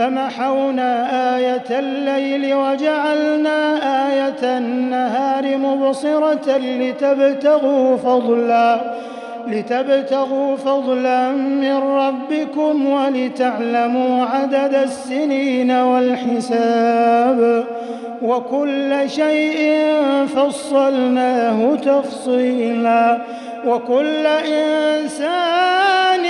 فمحونا آية الليل وجعلنا آية النهار مبصرة لتبتغوا فضلا لتبتغوا فضلا من ربكم ولتعلموا عدد السنين والحساب وكل شيء فصلناه تفصيلا وكل إنسان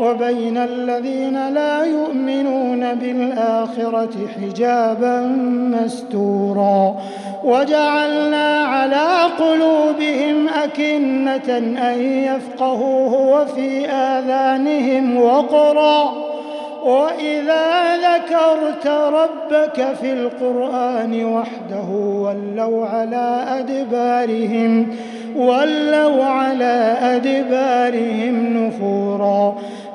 وبين الذين لا يؤمنون بالآخرة حجابا مستورا. وجعلنا على قلوبهم أكنة أن يفقهوه وفي آذانهم وقرا. وإذا ذكرت ربك في القرآن وحده ولوا على أدبارهم ولوا على أدبارهم نفورا.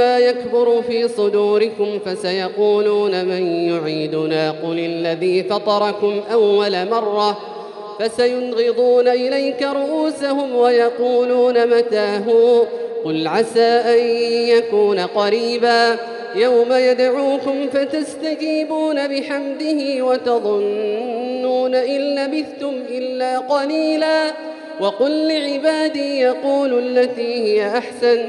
يكبر في صدوركم فسيقولون من يعيدنا قل الذي فطركم أول مرة فسينغضون إليك رؤوسهم ويقولون متاه قل عسى أن يكون قريبا يوم يدعوكم فتستجيبون بحمده وتظنون إن لبثتم إلا قليلا وقل لعبادي يقولوا التي هي أحسن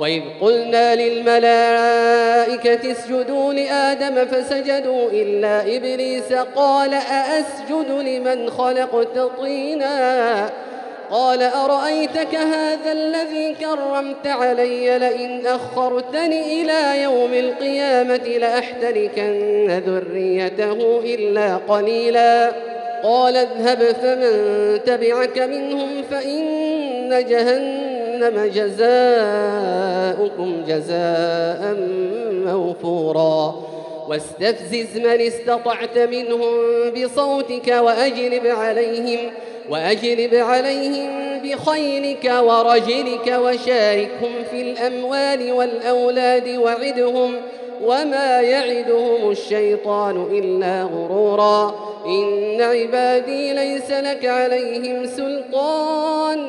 وإذ قلنا للملائكة اسجدوا لآدم فسجدوا إلا إبليس قال أأسجد لمن خلقت طينا؟ قال أرأيتك هذا الذي كرمت علي لئن أخرتني إلى يوم القيامة لأحتركن ذريته إلا قليلاً. قال اذهب فمن تبعك منهم فإن جهنم جزاؤكم جزاء موفورا. واستفزز من استطعت منهم بصوتك وأجلب عليهم وأجلب عليهم بخيلك ورجلك وشاركهم في الأموال والأولاد وعدهم وما يعدهم الشيطان إلا غرورا. إن عبادي ليس لك عليهم سلطان.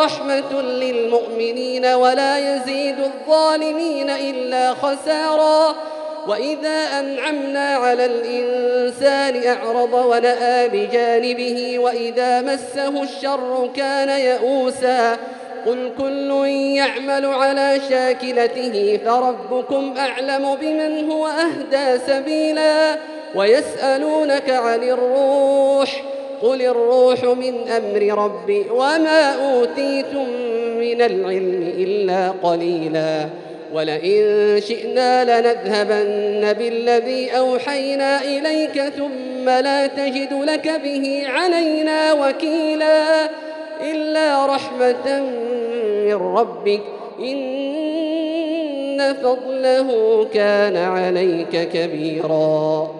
ورحمة للمؤمنين ولا يزيد الظالمين إلا خسارا. وإذا أنعمنا على الإنسان أعرض ونأى بجانبه وإذا مسه الشر كان يئوسا. قل كل يعمل على شاكلته فربكم أعلم بمن هو أهدى سبيلا. ويسألونك عن الروح قل الروح من أمر ربي وما أوتيتم من العلم إلا قليلا ولئن شئنا لنذهبن بالذي أوحينا إليك ثم لا تجد لك به علينا وكيلا إلا رحمة من ربك إن فضله كان عليك كبيراً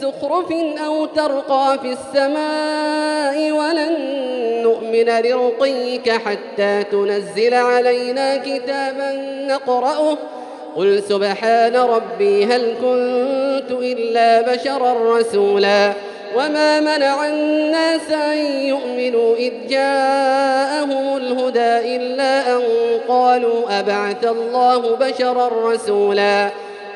زخرف أو ترقى في السماء ولن نؤمن لرقيك حتى تنزل علينا كتابا نقرأه. قل سبحان ربي هل كنت إلا بشرا رسولا؟ وما منع الناس أن يؤمنوا إذ جاءهم الهدى إلا أن قالوا أبعث الله بشرا رسولا؟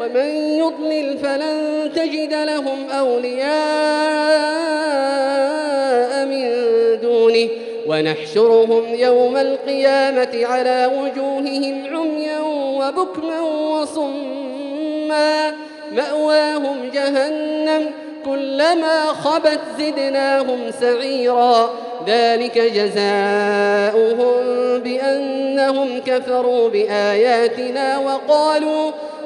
ومن يضلل فلن تجد لهم أولياء من دونه. ونحشرهم يوم القيامة على وجوههم عميا وبكما وصما. مأواهم جهنم كلما خبت زدناهم سعيرا. ذلك جزاؤهم بأنهم كفروا بآياتنا وقالوا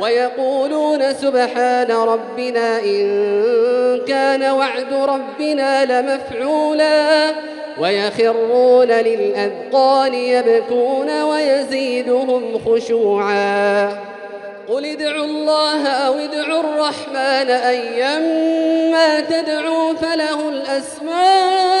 ويقولون سبحان ربنا إن كان وعد ربنا لمفعولا ويخرون للأذقان يبكون ويزيدهم خشوعا. قل ادعوا الله أو ادعوا الرحمن أيما تدعوا فله الأسماء.